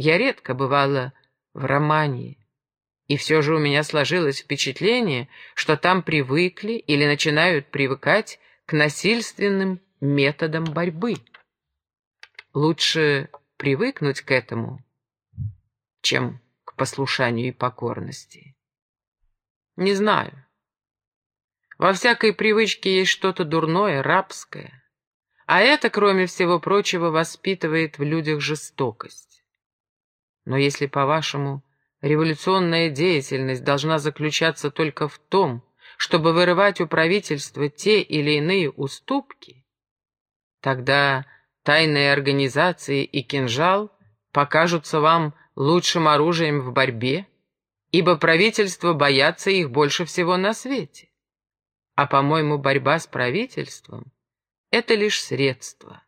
Я редко бывала в Романии, и все же у меня сложилось впечатление, что там привыкли или начинают привыкать к насильственным методам борьбы. Лучше привыкнуть к этому, чем к послушанию и покорности. Не знаю. Во всякой привычке есть что-то дурное, рабское. А это, кроме всего прочего, воспитывает в людях жестокость. Но если, по-вашему, революционная деятельность должна заключаться только в том, чтобы вырывать у правительства те или иные уступки, тогда тайные организации и кинжал покажутся вам лучшим оружием в борьбе, ибо правительство боятся их больше всего на свете. А, по-моему, борьба с правительством — это лишь средство.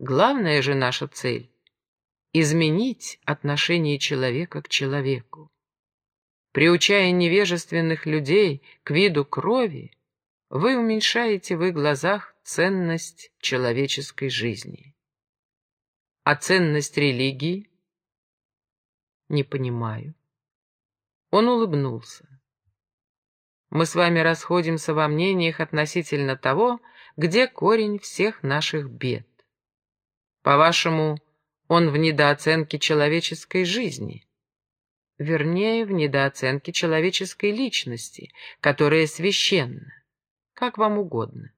Главная же наша цель — изменить отношение человека к человеку. Приучая невежественных людей к виду крови, вы уменьшаете в их глазах ценность человеческой жизни. А ценность религии? Не понимаю. Он улыбнулся. Мы с вами расходимся во мнениях относительно того, где корень всех наших бед. По-вашему, он в недооценке человеческой жизни. Вернее, в недооценке человеческой личности, которая священна, как вам угодно.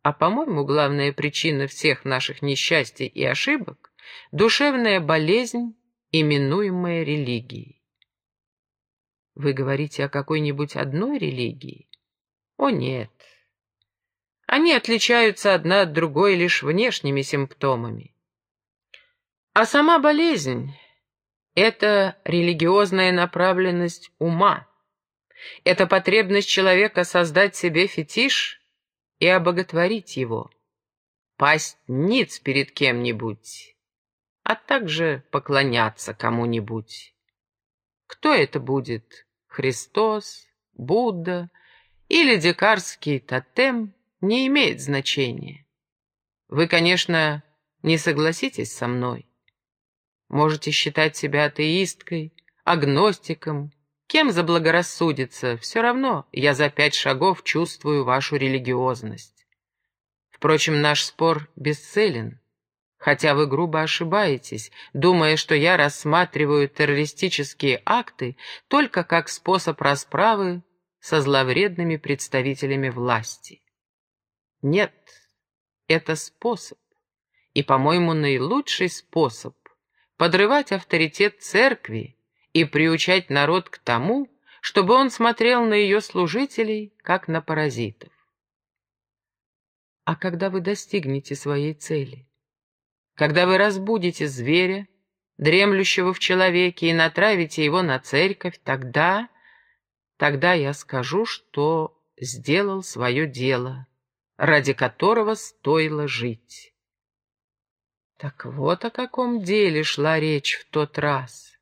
А, по-моему, главная причина всех наших несчастий и ошибок — душевная болезнь, именуемая религией. Вы говорите о какой-нибудь одной религии? О, нет. Они отличаются одна от другой лишь внешними симптомами. А сама болезнь — это религиозная направленность ума. Это потребность человека создать себе фетиш и обоготворить его, пасть ниц перед кем-нибудь, а также поклоняться кому-нибудь. Кто это будет? Христос, Будда или дикарский тотем не имеет значения. Вы, конечно, не согласитесь со мной. Можете считать себя атеисткой, агностиком, кем заблагорассудится, все равно я за пять шагов чувствую вашу религиозность. Впрочем, наш спор бесцелен хотя вы грубо ошибаетесь, думая, что я рассматриваю террористические акты только как способ расправы со зловредными представителями власти. Нет, это способ, и, по-моему, наилучший способ подрывать авторитет церкви и приучать народ к тому, чтобы он смотрел на ее служителей, как на паразитов. А когда вы достигнете своей цели? Когда вы разбудите зверя, дремлющего в человеке, и натравите его на церковь, тогда... Тогда я скажу, что сделал свое дело, ради которого стоило жить. Так вот о каком деле шла речь в тот раз.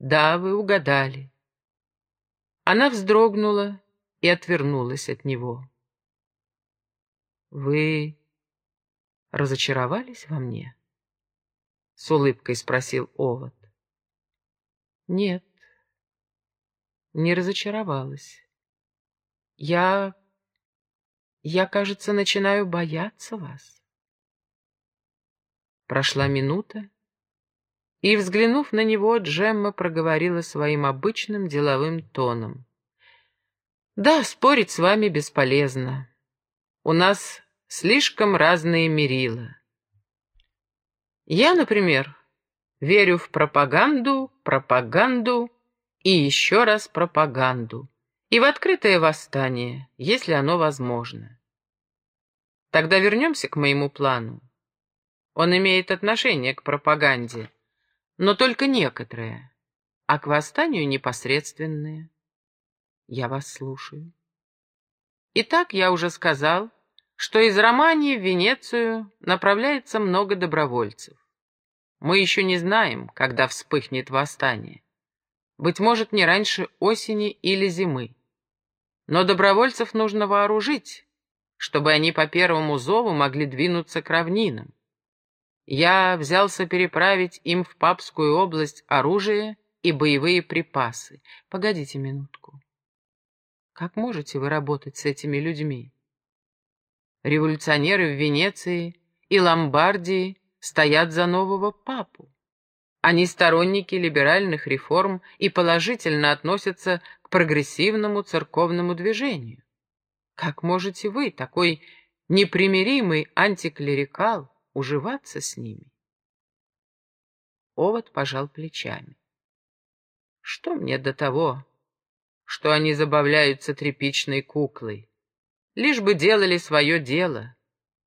Да, вы угадали. Она вздрогнула и отвернулась от него. Вы разочаровались во мне? — с улыбкой спросил Овод. «Нет, не разочаровалась. Я... я, кажется, начинаю бояться вас». Прошла минута, и, взглянув на него, Джемма проговорила своим обычным деловым тоном. «Да, спорить с вами бесполезно. У нас слишком разные мерила. Я, например, верю в пропаганду, пропаганду и еще раз пропаганду, и в открытое восстание, если оно возможно. Тогда вернемся к моему плану. Он имеет отношение к пропаганде, но только некоторое, а к восстанию непосредственное. Я вас слушаю. Итак, я уже сказал, что из Романии в Венецию направляется много добровольцев. Мы еще не знаем, когда вспыхнет восстание. Быть может, не раньше осени или зимы. Но добровольцев нужно вооружить, чтобы они по первому зову могли двинуться к равнинам. Я взялся переправить им в Папскую область оружие и боевые припасы. Погодите минутку. Как можете вы работать с этими людьми? Революционеры в Венеции и Ломбардии стоят за нового папу. Они сторонники либеральных реформ и положительно относятся к прогрессивному церковному движению. Как можете вы, такой непримиримый антиклерикал, уживаться с ними? Овод пожал плечами. Что мне до того, что они забавляются тряпичной куклой? Лишь бы делали свое дело.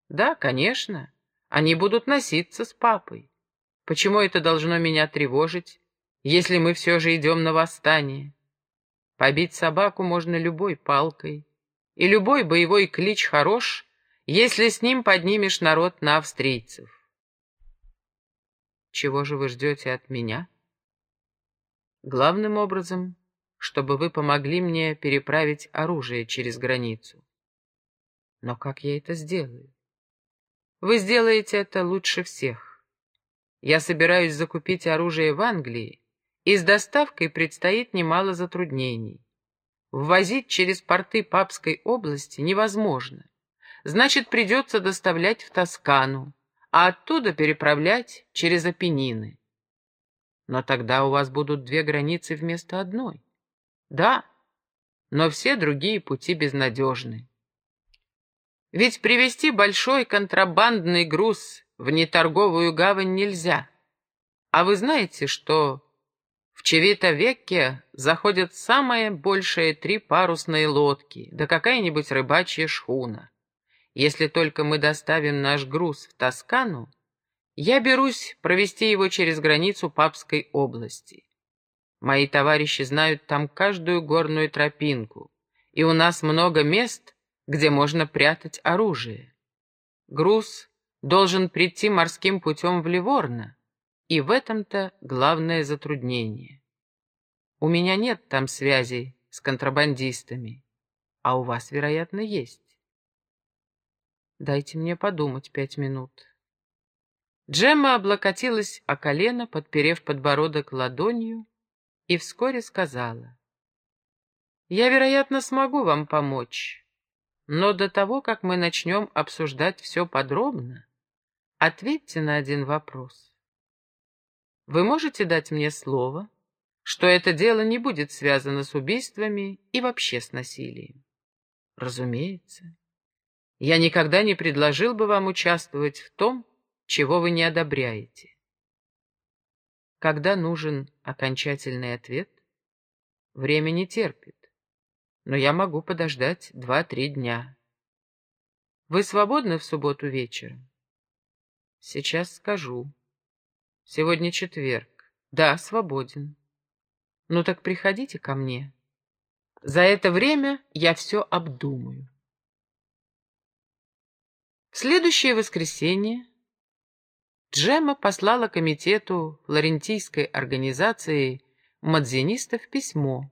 Да, конечно, они будут носиться с папой. Почему это должно меня тревожить, если мы все же идем на восстание? Побить собаку можно любой палкой, и любой боевой клич хорош, если с ним поднимешь народ на австрийцев. Чего же вы ждете от меня? Главным образом, чтобы вы помогли мне переправить оружие через границу. Но как я это сделаю? Вы сделаете это лучше всех. Я собираюсь закупить оружие в Англии, и с доставкой предстоит немало затруднений. Ввозить через порты Папской области невозможно. Значит, придется доставлять в Тоскану, а оттуда переправлять через Апеннины. Но тогда у вас будут две границы вместо одной. Да, но все другие пути безнадежны. Ведь привезти большой контрабандный груз в неторговую гавань нельзя. А вы знаете, что в Чевито-Векке заходят самые большие три парусные лодки, да какая-нибудь рыбачья шхуна. Если только мы доставим наш груз в Тоскану, я берусь провести его через границу Папской области. Мои товарищи знают там каждую горную тропинку, и у нас много мест, где можно прятать оружие. Груз должен прийти морским путем в Ливорно, и в этом-то главное затруднение. У меня нет там связей с контрабандистами, а у вас, вероятно, есть. Дайте мне подумать пять минут. Джемма облокотилась о колено, подперев подбородок ладонью, и вскоре сказала. «Я, вероятно, смогу вам помочь, но до того, как мы начнем обсуждать все подробно, ответьте на один вопрос. Вы можете дать мне слово, что это дело не будет связано с убийствами и вообще с насилием? Разумеется. Я никогда не предложил бы вам участвовать в том, чего вы не одобряете. Когда нужен окончательный ответ? Время не терпит, но я могу подождать два-три дня. Вы свободны в субботу вечером? Сейчас скажу. Сегодня четверг. Да, свободен. Ну так приходите ко мне. За это время я все обдумаю. Следующее воскресенье Джема послала комитету флорентийской организации мадзинистов письмо,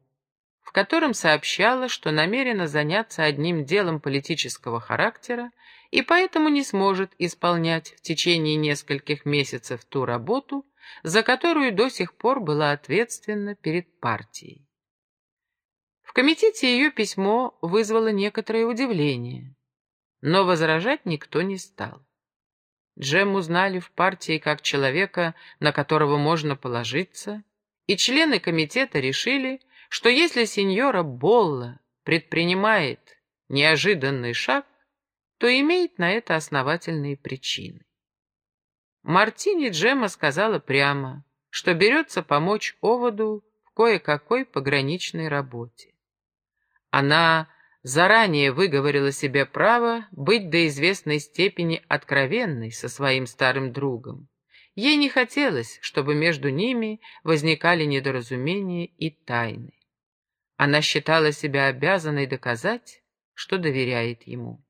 в котором сообщала, что намерена заняться одним делом политического характера и поэтому не сможет исполнять в течение нескольких месяцев ту работу, за которую до сих пор была ответственна перед партией. В комитете ее письмо вызвало некоторое удивление, но возражать никто не стал. Джем узнали в партии как человека, на которого можно положиться, и члены комитета решили, что если сеньора Болла предпринимает неожиданный шаг, то имеет на это основательные причины. Мартини Джема сказала прямо, что берется помочь Оводу в кое-какой пограничной работе. Она заранее выговорила себе право быть до известной степени откровенной со своим старым другом. Ей не хотелось, чтобы между ними возникали недоразумения и тайны. Она считала себя обязанной доказать, что доверяет ему.